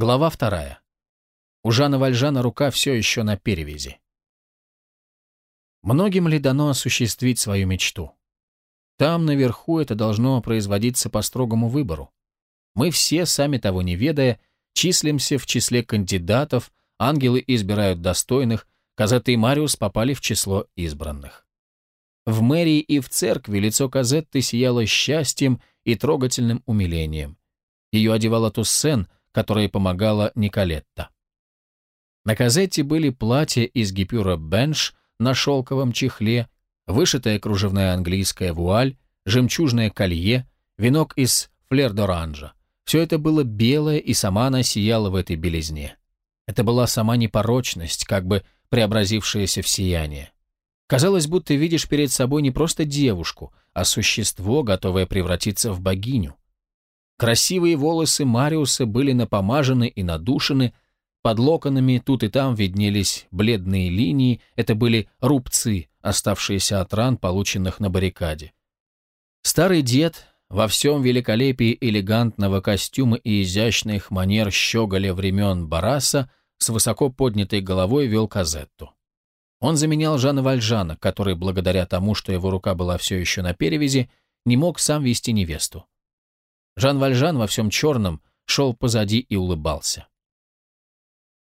Глава вторая. У Жана Вальжана рука все еще на перевязи. Многим ли дано осуществить свою мечту? Там, наверху, это должно производиться по строгому выбору. Мы все, сами того не ведая, числимся в числе кандидатов, ангелы избирают достойных, Казетта и Мариус попали в число избранных. В мэрии и в церкви лицо Казетты сияло счастьем и трогательным умилением. Ее одевала Туссен, которая помогала Николетта. На Казетте были платья из гипюра бенш на шелковом чехле, вышитая кружевная английская вуаль, жемчужное колье, венок из флер-д'оранжа. Все это было белое, и сама она сияла в этой белизне. Это была сама непорочность, как бы преобразившаяся в сияние. Казалось, будто видишь перед собой не просто девушку, а существо, готовое превратиться в богиню. Красивые волосы Мариуса были напомажены и надушены, под локонами тут и там виднелись бледные линии, это были рубцы, оставшиеся от ран, полученных на баррикаде. Старый дед во всем великолепии элегантного костюма и изящных манер щеголя времен Бараса с высоко поднятой головой вел Казетту. Он заменял Жана Вальжана, который, благодаря тому, что его рука была все еще на перевязи, не мог сам вести невесту. Жан Вальжан во всем черном шел позади и улыбался.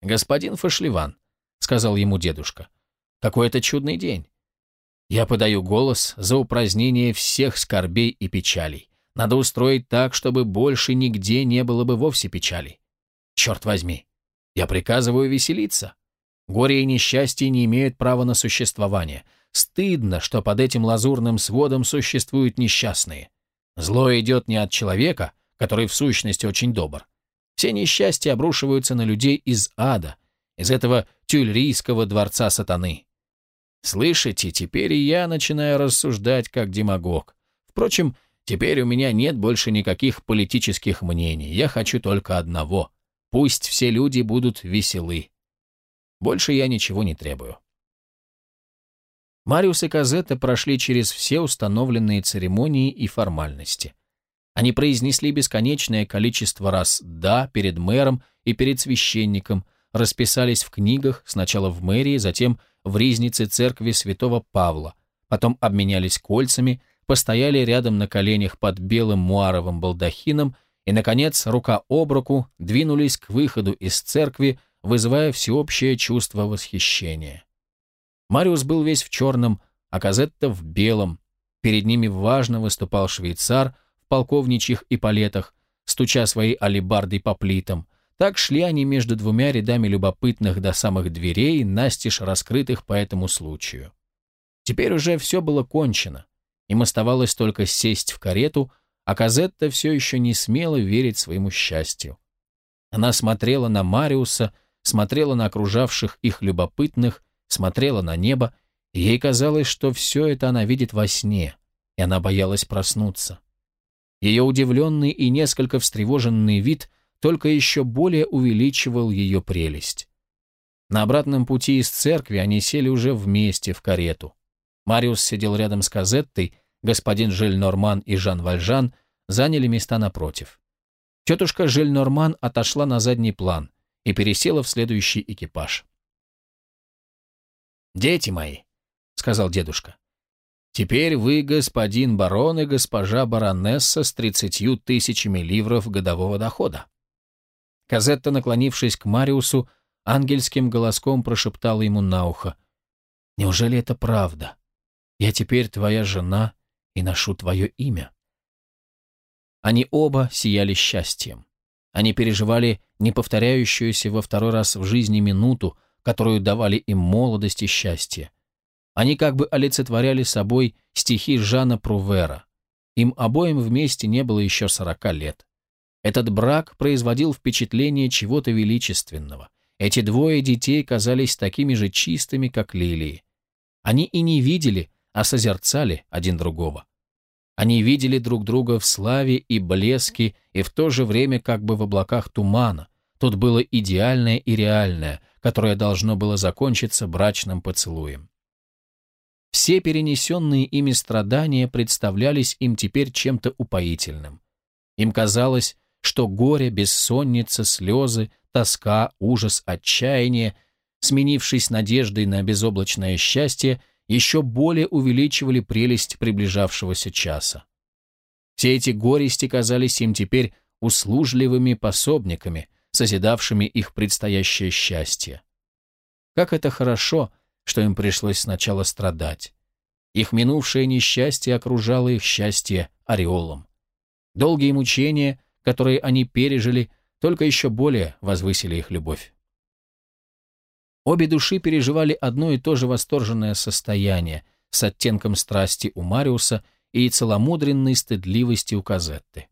«Господин Фашливан», — сказал ему дедушка, — «какой это чудный день. Я подаю голос за упразднение всех скорбей и печалей. Надо устроить так, чтобы больше нигде не было бы вовсе печалей. Черт возьми, я приказываю веселиться. Горе и несчастье не имеют права на существование. Стыдно, что под этим лазурным сводом существуют несчастные. Зло идет не от человека, который в сущности очень добр. Все несчастья обрушиваются на людей из ада, из этого тюльрийского дворца сатаны. Слышите, теперь и я начинаю рассуждать как демагог. Впрочем, теперь у меня нет больше никаких политических мнений. Я хочу только одного. Пусть все люди будут веселы. Больше я ничего не требую. Мариус и Казетта прошли через все установленные церемонии и формальности. Они произнесли бесконечное количество раз «да» перед мэром и перед священником, расписались в книгах, сначала в мэрии, затем в ризнице церкви святого Павла, потом обменялись кольцами, постояли рядом на коленях под белым муаровым балдахином и, наконец, рука об руку двинулись к выходу из церкви, вызывая всеобщее чувство восхищения. Мариус был весь в черном, а Казетта в белом. Перед ними важно выступал швейцар в полковничьих эполетах, стуча своей алебардой по плитам. Так шли они между двумя рядами любопытных до самых дверей, настежь раскрытых по этому случаю. Теперь уже все было кончено. Им оставалось только сесть в карету, а Казетта все еще не смела верить своему счастью. Она смотрела на Мариуса, смотрела на окружавших их любопытных, смотрела на небо, и ей казалось, что все это она видит во сне, и она боялась проснуться. Ее удивленный и несколько встревоженный вид только еще более увеличивал ее прелесть. На обратном пути из церкви они сели уже вместе в карету. Мариус сидел рядом с Казеттой, господин Жиль-Норман и Жан Вальжан заняли места напротив. Тетушка Жиль-Норман отошла на задний план и пересела в следующий экипаж. «Дети мои», — сказал дедушка, — «теперь вы господин барон и госпожа баронесса с тридцатью тысячами ливров годового дохода». Казетта, наклонившись к Мариусу, ангельским голоском прошептала ему на ухо. «Неужели это правда? Я теперь твоя жена и ношу твое имя». Они оба сияли счастьем. Они переживали неповторяющуюся во второй раз в жизни минуту, которую давали им молодость и счастье. Они как бы олицетворяли собой стихи Жана Прувера. Им обоим вместе не было еще сорока лет. Этот брак производил впечатление чего-то величественного. Эти двое детей казались такими же чистыми, как лилии. Они и не видели, а созерцали один другого. Они видели друг друга в славе и блеске, и в то же время как бы в облаках тумана. Тут было идеальное и реальное, которое должно было закончиться брачным поцелуем. Все перенесенные ими страдания представлялись им теперь чем-то упоительным. Им казалось, что горе, бессонница, слезы, тоска, ужас, отчаяние, сменившись надеждой на безоблачное счастье, еще более увеличивали прелесть приближавшегося часа. Все эти горести казались им теперь услужливыми пособниками, созидавшими их предстоящее счастье. Как это хорошо, что им пришлось сначала страдать. Их минувшее несчастье окружало их счастье ореолом. Долгие мучения, которые они пережили, только еще более возвысили их любовь. Обе души переживали одно и то же восторженное состояние с оттенком страсти у Мариуса и целомудренной стыдливости у Казетты.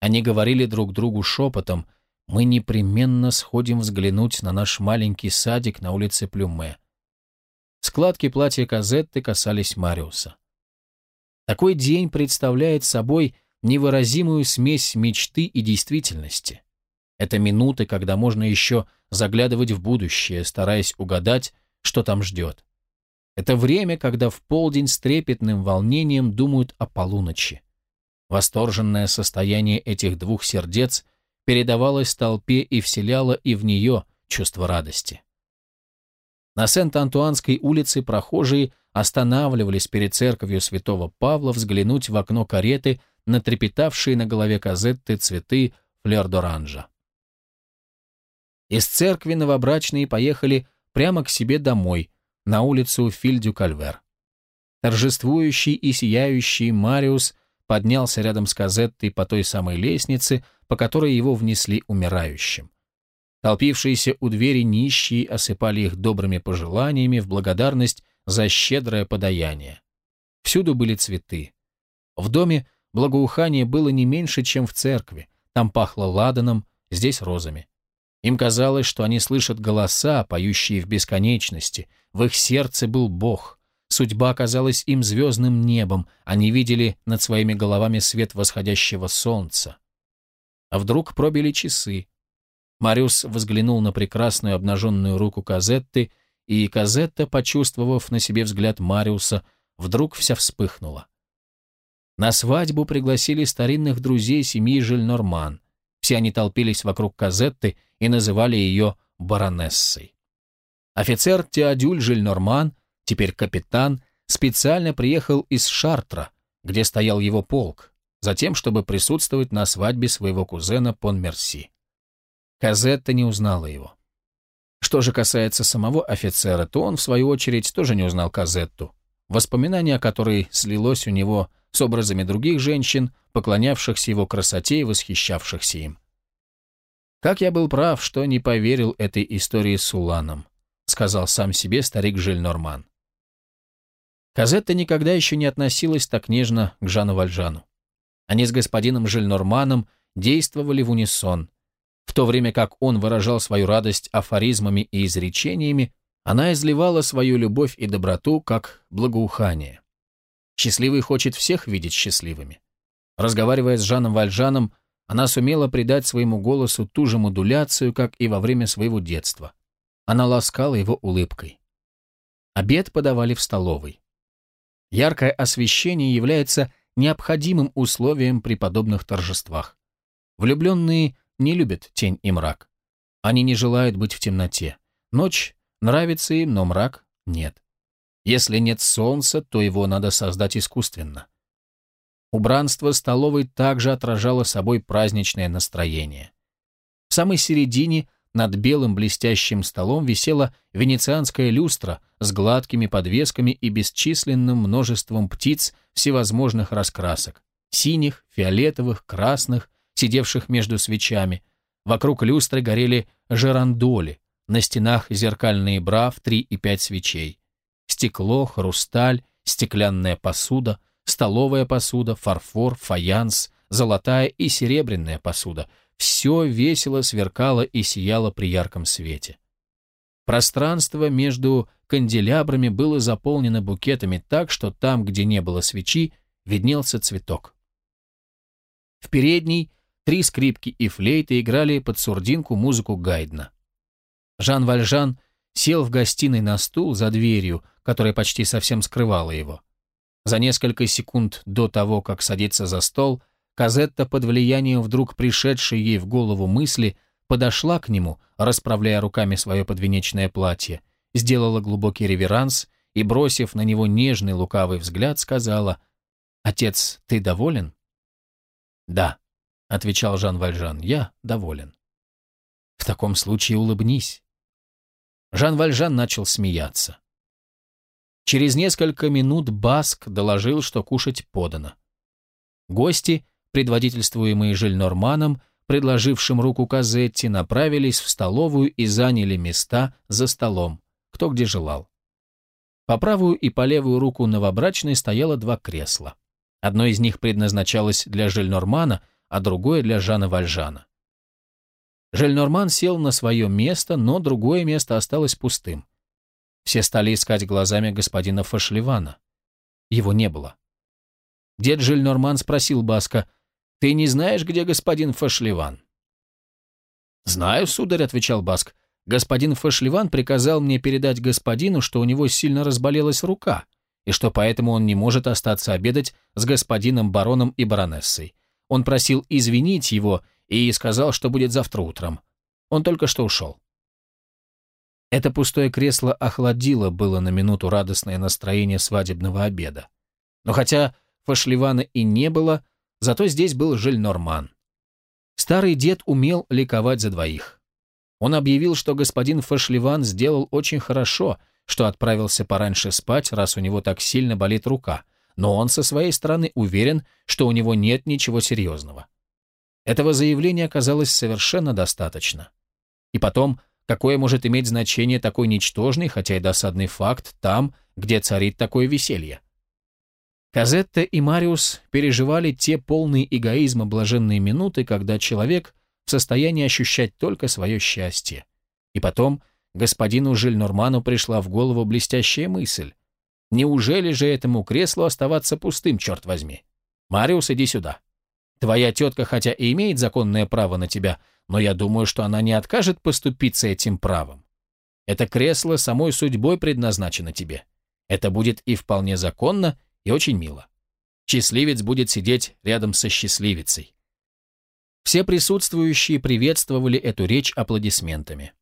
Они говорили друг другу шепотом, «Мы непременно сходим взглянуть на наш маленький садик на улице Плюме». Складки платья Казетты касались Мариуса. Такой день представляет собой невыразимую смесь мечты и действительности. Это минуты, когда можно еще заглядывать в будущее, стараясь угадать, что там ждет. Это время, когда в полдень с трепетным волнением думают о полуночи. Восторженное состояние этих двух сердец передавалось толпе и вселяло и в нее чувство радости. На Сент-Антуанской улице прохожие останавливались перед церковью святого Павла взглянуть в окно кареты на трепетавшие на голове Казетты цветы флёр-д'оранжа. Из церкви новобрачные поехали прямо к себе домой, на улицу Фильдю-Кальвер. Торжествующий и сияющий Мариус поднялся рядом с Казеттой по той самой лестнице, по которой его внесли умирающим. Толпившиеся у двери нищие осыпали их добрыми пожеланиями в благодарность за щедрое подаяние. Всюду были цветы. В доме благоухание было не меньше, чем в церкви. Там пахло ладаном, здесь розами. Им казалось, что они слышат голоса, поющие в бесконечности. В их сердце был Бог. Судьба казалась им звездным небом, они видели над своими головами свет восходящего солнца. А вдруг пробили часы. Мариус взглянул на прекрасную обнаженную руку Казетты, и Казетта, почувствовав на себе взгляд Мариуса, вдруг вся вспыхнула. На свадьбу пригласили старинных друзей семьи Жильнорман. Все они толпились вокруг Казетты и называли ее баронессой. Офицер Теодюль Жильнорман, теперь капитан, специально приехал из Шартра, где стоял его полк, затем, чтобы присутствовать на свадьбе своего кузена Пон-Мерси. Казетта не узнала его. Что же касается самого офицера, то он, в свою очередь, тоже не узнал Казетту, воспоминание о которой слилось у него с образами других женщин, поклонявшихся его красоте и восхищавшихся им. «Как я был прав, что не поверил этой истории с Уланом», сказал сам себе старик Жильнорман. Казетта никогда еще не относилась так нежно к Жану Вальжану. Они с господином Жильнорманом действовали в унисон. В то время как он выражал свою радость афоризмами и изречениями, она изливала свою любовь и доброту как благоухание. Счастливый хочет всех видеть счастливыми. Разговаривая с Жаном Вальжаном, она сумела придать своему голосу ту же модуляцию, как и во время своего детства. Она ласкала его улыбкой. Обед подавали в столовой. Яркое освещение является необходимым условием при подобных торжествах. Влюбленные не любят тень и мрак. Они не желают быть в темноте. Ночь нравится им, но мрак нет. Если нет солнца, то его надо создать искусственно. Убранство столовой также отражало собой праздничное настроение. В самой середине над белым блестящим столом висела венецианская люстра с гладкими подвесками и бесчисленным множеством птиц всевозможных раскрасок — синих, фиолетовых, красных, сидевших между свечами. Вокруг люстры горели жерандоли, на стенах зеркальные бра в три и пять свечей стекло, хрусталь, стеклянная посуда, столовая посуда, фарфор, фаянс, золотая и серебряная посуда. Все весело сверкало и сияло при ярком свете. Пространство между канделябрами было заполнено букетами так, что там, где не было свечи, виднелся цветок. В передней три скрипки и флейты играли под сурдинку музыку Гайдна. Жан Вальжан сел в гостиной на стул за дверью, которая почти совсем скрывала его. За несколько секунд до того, как садиться за стол, Казетта под влиянием вдруг пришедшей ей в голову мысли подошла к нему, расправляя руками свое подвенечное платье, сделала глубокий реверанс и, бросив на него нежный лукавый взгляд, сказала «Отец, ты доволен?» «Да», — отвечал Жан Вальжан, — «я доволен». «В таком случае улыбнись». Жан Вальжан начал смеяться. Через несколько минут Баск доложил, что кушать подано. Гости — предводительствуемые Жильнорманом, предложившим руку Казетти, направились в столовую и заняли места за столом, кто где желал. По правую и по левую руку новобрачной стояло два кресла. Одно из них предназначалось для Жильнормана, а другое для Жана Вальжана. Жильнорман сел на свое место, но другое место осталось пустым. Все стали искать глазами господина Фашлевана. Его не было. Дед Жильнорман спросил Баска, ты не знаешь, где господин Фашливан?» «Знаю, сударь», — отвечал Баск. «Господин Фашливан приказал мне передать господину, что у него сильно разболелась рука, и что поэтому он не может остаться обедать с господином бароном и баронессой. Он просил извинить его и сказал, что будет завтра утром. Он только что ушел». Это пустое кресло охладило было на минуту радостное настроение свадебного обеда. Но хотя Фашливана и не было, Зато здесь был Жильнорман. Старый дед умел ликовать за двоих. Он объявил, что господин Фашливан сделал очень хорошо, что отправился пораньше спать, раз у него так сильно болит рука, но он со своей стороны уверен, что у него нет ничего серьезного. Этого заявления оказалось совершенно достаточно. И потом, какое может иметь значение такой ничтожный, хотя и досадный факт там, где царит такое веселье? Казетта и Мариус переживали те полные эгоизма блаженные минуты, когда человек в состоянии ощущать только свое счастье. И потом господину Жильнорману пришла в голову блестящая мысль. Неужели же этому креслу оставаться пустым, черт возьми? Мариус, иди сюда. Твоя тетка хотя и имеет законное право на тебя, но я думаю, что она не откажет поступиться этим правом. Это кресло самой судьбой предназначено тебе. Это будет и вполне законно, и очень мило. Счастливец будет сидеть рядом со счастливицей. Все присутствующие приветствовали эту речь аплодисментами.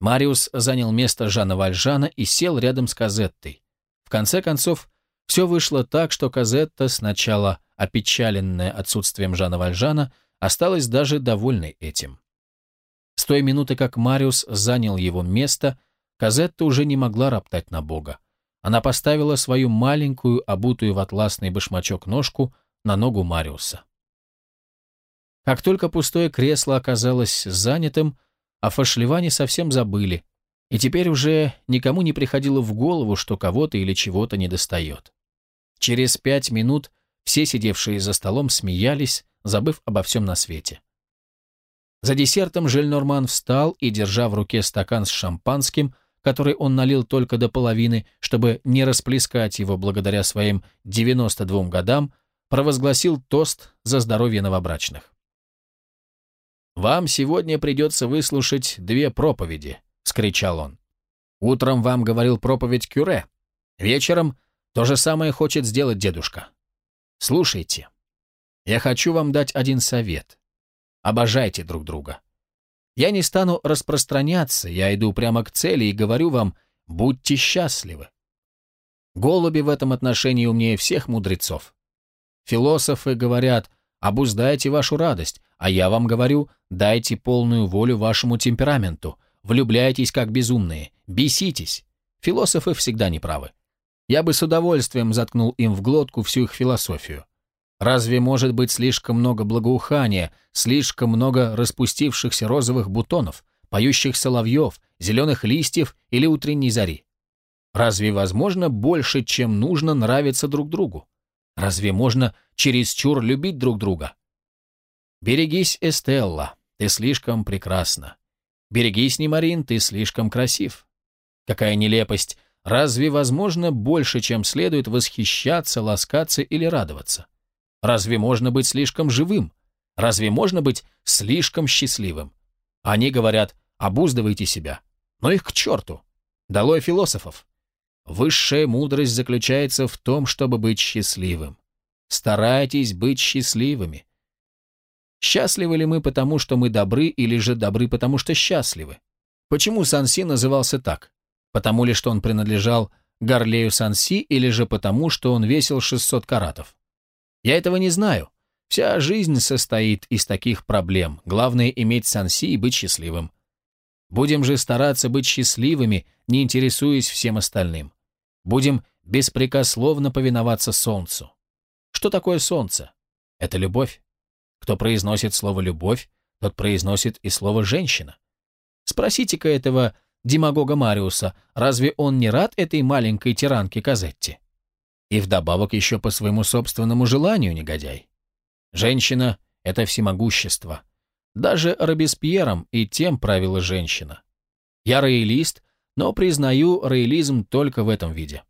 Мариус занял место Жана Вальжана и сел рядом с Казеттой. В конце концов, все вышло так, что Казетта, сначала опечаленная отсутствием Жана Вальжана, осталась даже довольной этим. С той минуты, как Мариус занял его место, Казетта уже не могла роптать на Бога она поставила свою маленькую, обутую в атласный башмачок ножку на ногу Мариуса. Как только пустое кресло оказалось занятым, о Фашливане совсем забыли, и теперь уже никому не приходило в голову, что кого-то или чего-то недостает. Через пять минут все сидевшие за столом смеялись, забыв обо всем на свете. За десертом Жельнорман встал и, держа в руке стакан с шампанским, который он налил только до половины, чтобы не расплескать его благодаря своим 92 годам, провозгласил тост за здоровье новобрачных. «Вам сегодня придется выслушать две проповеди», — скричал он. «Утром вам говорил проповедь Кюре. Вечером то же самое хочет сделать дедушка. Слушайте. Я хочу вам дать один совет. Обожайте друг друга. Я не стану распространяться, я иду прямо к цели и говорю вам, будьте счастливы. Голуби в этом отношении умнее всех мудрецов. Философы говорят, обуздайте вашу радость, а я вам говорю, дайте полную волю вашему темпераменту, влюбляйтесь как безумные, беситесь. Философы всегда неправы. Я бы с удовольствием заткнул им в глотку всю их философию. Разве может быть слишком много благоухания, слишком много распустившихся розовых бутонов, поющих соловьев, зеленых листьев или утренней зари? Разве возможно больше, чем нужно нравиться друг другу? Разве можно чересчур любить друг друга? Берегись, Эстелла, ты слишком прекрасна. Берегись, Немарин, ты слишком красив. Какая нелепость! Разве возможно больше, чем следует восхищаться, ласкаться или радоваться? Разве можно быть слишком живым? Разве можно быть слишком счастливым? Они говорят, обуздывайте себя. Но их к черту. Долой философов. Высшая мудрость заключается в том, чтобы быть счастливым. Старайтесь быть счастливыми. Счастливы ли мы потому, что мы добры, или же добры потому, что счастливы? Почему Санси назывался так? Потому ли, что он принадлежал Гарлею Санси, или же потому, что он весил 600 каратов? Я этого не знаю. Вся жизнь состоит из таких проблем. Главное — иметь Санси и быть счастливым. Будем же стараться быть счастливыми, не интересуясь всем остальным. Будем беспрекословно повиноваться солнцу. Что такое солнце? Это любовь. Кто произносит слово «любовь», тот произносит и слово «женщина». Спросите-ка этого демагога Мариуса, разве он не рад этой маленькой тиранке Казетти? И вдобавок еще по своему собственному желанию, негодяй. Женщина — это всемогущество. Даже Робеспьером и тем правила женщина. Я роялист, но признаю роялизм только в этом виде.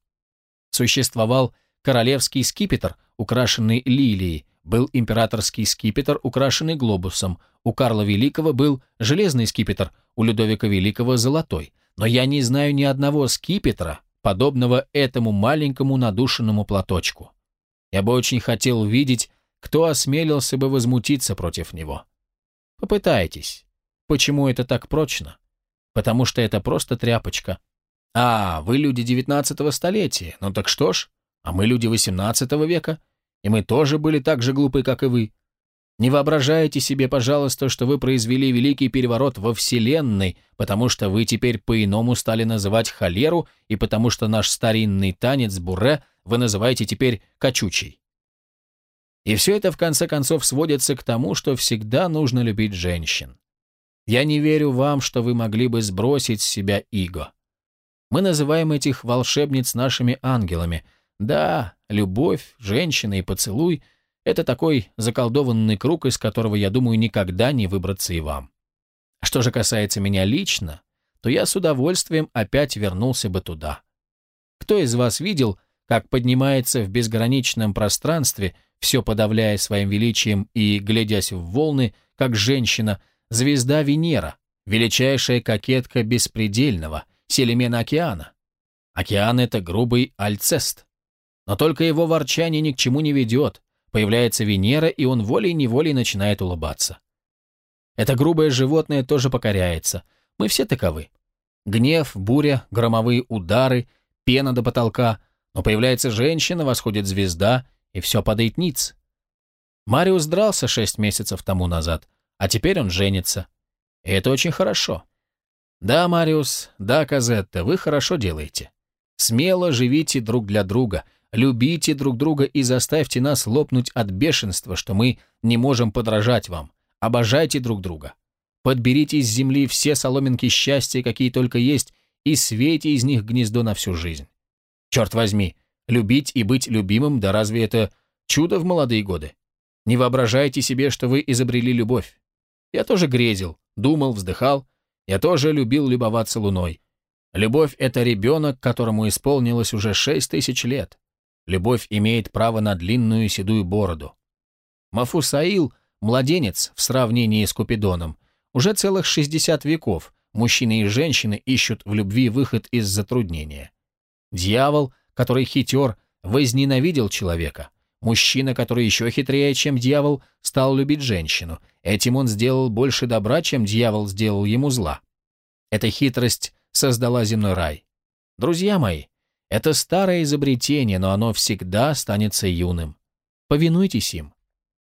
Существовал королевский скипетр, украшенный лилией, был императорский скипетр, украшенный глобусом, у Карла Великого был железный скипетр, у Людовика Великого – золотой. Но я не знаю ни одного скипетра, подобного этому маленькому надушенному платочку. Я бы очень хотел увидеть, кто осмелился бы возмутиться против него. Попытайтесь. Почему это так прочно? Потому что это просто тряпочка. А, вы люди девятнадцатого столетия, ну так что ж, а мы люди восемнадцатого века, и мы тоже были так же глупы, как и вы. Не воображайте себе, пожалуйста, что вы произвели великий переворот во Вселенной, потому что вы теперь по-иному стали называть холеру, и потому что наш старинный танец буре вы называете теперь качучей. И все это в конце концов сводится к тому, что всегда нужно любить женщин. Я не верю вам, что вы могли бы сбросить с себя иго. Мы называем этих волшебниц нашими ангелами. Да, любовь, женщина и поцелуй — это такой заколдованный круг, из которого, я думаю, никогда не выбраться и вам. Что же касается меня лично, то я с удовольствием опять вернулся бы туда. Кто из вас видел, как поднимается в безграничном пространстве, все подавляя своим величием и глядясь в волны, как женщина, звезда Венера, величайшая кокетка беспредельного, селемена океана? Океан — это грубый альцест. Но только его ворчание ни к чему не ведет, Появляется Венера, и он волей-неволей начинает улыбаться. Это грубое животное тоже покоряется. Мы все таковы. Гнев, буря, громовые удары, пена до потолка. Но появляется женщина, восходит звезда, и все падает ниц. Мариус дрался шесть месяцев тому назад, а теперь он женится. И это очень хорошо. Да, Мариус, да, Казетта, вы хорошо делаете. Смело живите друг для друга — Любите друг друга и заставьте нас лопнуть от бешенства, что мы не можем подражать вам. Обожайте друг друга. Подберите из земли все соломинки счастья, какие только есть, и свейте из них гнездо на всю жизнь. Черт возьми, любить и быть любимым, да разве это чудо в молодые годы? Не воображайте себе, что вы изобрели любовь. Я тоже грезил, думал, вздыхал. Я тоже любил любоваться луной. Любовь — это ребенок, которому исполнилось уже шесть тысяч лет. Любовь имеет право на длинную седую бороду. Мафусаил – младенец в сравнении с Купидоном. Уже целых 60 веков мужчины и женщины ищут в любви выход из затруднения. Дьявол, который хитер, возненавидел человека. Мужчина, который еще хитрее, чем дьявол, стал любить женщину. Этим он сделал больше добра, чем дьявол сделал ему зла. Эта хитрость создала земной рай. Друзья мои, это старое изобретение, но оно всегда останется юным. Повинуйтесь им.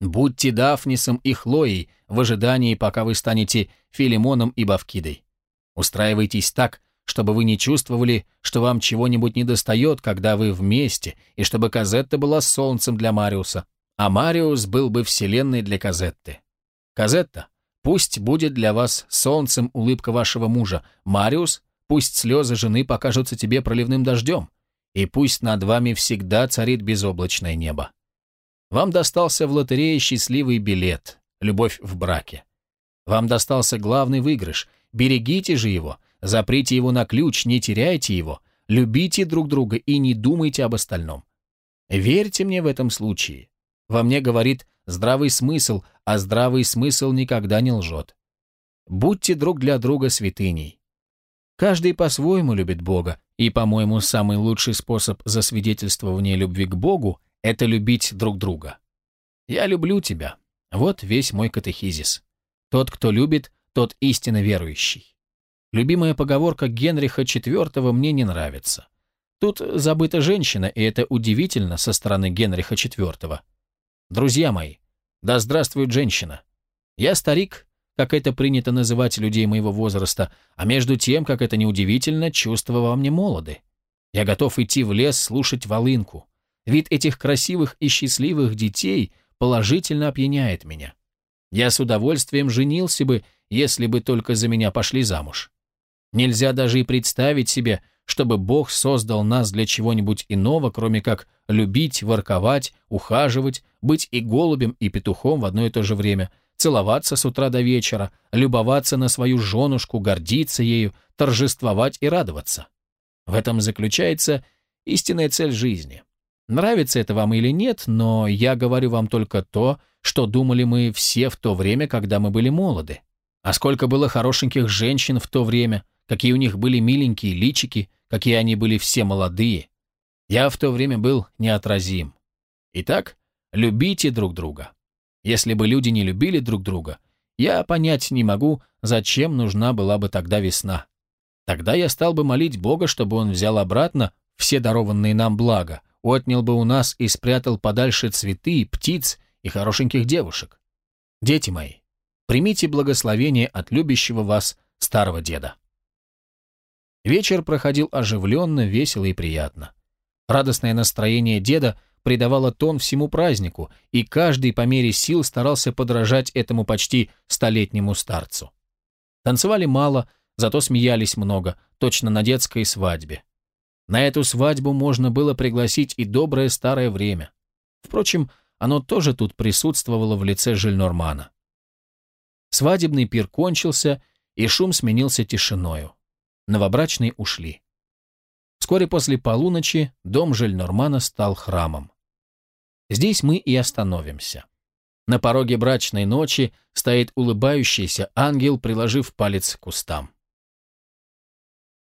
Будьте Дафнисом и Хлоей в ожидании, пока вы станете Филимоном и Бавкидой. Устраивайтесь так, чтобы вы не чувствовали, что вам чего-нибудь недостает, когда вы вместе, и чтобы Казетта была солнцем для Мариуса, а Мариус был бы вселенной для Казетты. Казетта, пусть будет для вас солнцем улыбка вашего мужа, Мариус, пусть слезы жены покажутся тебе проливным дождем, и пусть над вами всегда царит безоблачное небо. Вам достался в лотерее счастливый билет, любовь в браке. Вам достался главный выигрыш, берегите же его, заприте его на ключ, не теряйте его, любите друг друга и не думайте об остальном. Верьте мне в этом случае. Во мне говорит здравый смысл, а здравый смысл никогда не лжет. Будьте друг для друга святыней. Каждый по-своему любит Бога, и, по-моему, самый лучший способ засвидетельствования любви к Богу – это любить друг друга. Я люблю тебя. Вот весь мой катехизис. Тот, кто любит, тот истинно верующий. Любимая поговорка Генриха IV мне не нравится. Тут забыта женщина, и это удивительно со стороны Генриха IV. Друзья мои, да здравствует женщина. Я старик, как это принято называть людей моего возраста, а между тем, как это неудивительно, чувства во мне молоды. Я готов идти в лес слушать волынку. Вид этих красивых и счастливых детей положительно опьяняет меня. Я с удовольствием женился бы, если бы только за меня пошли замуж. Нельзя даже и представить себе, чтобы Бог создал нас для чего-нибудь иного, кроме как любить, ворковать, ухаживать, быть и голубем, и петухом в одно и то же время, целоваться с утра до вечера, любоваться на свою женушку, гордиться ею, торжествовать и радоваться. В этом заключается истинная цель жизни. Нравится это вам или нет, но я говорю вам только то, что думали мы все в то время, когда мы были молоды. А сколько было хорошеньких женщин в то время, какие у них были миленькие личики, какие они были все молодые. Я в то время был неотразим. Итак, любите друг друга. Если бы люди не любили друг друга, я понять не могу, зачем нужна была бы тогда весна. Тогда я стал бы молить Бога, чтобы Он взял обратно все дарованные нам блага, отнял бы у нас и спрятал подальше цветы, птиц и хорошеньких девушек. Дети мои, примите благословение от любящего вас старого деда. Вечер проходил оживленно, весело и приятно. Радостное настроение деда придавало тон всему празднику, и каждый по мере сил старался подражать этому почти столетнему старцу. Танцевали мало, зато смеялись много, точно на детской свадьбе. На эту свадьбу можно было пригласить и доброе старое время. Впрочем, оно тоже тут присутствовало в лице Жильнормана. Свадебный пир кончился, и шум сменился тишиною. Новобрачные ушли. Вскоре после полуночи дом Жельнормана стал храмом. Здесь мы и остановимся. На пороге брачной ночи стоит улыбающийся ангел, приложив палец к кустам.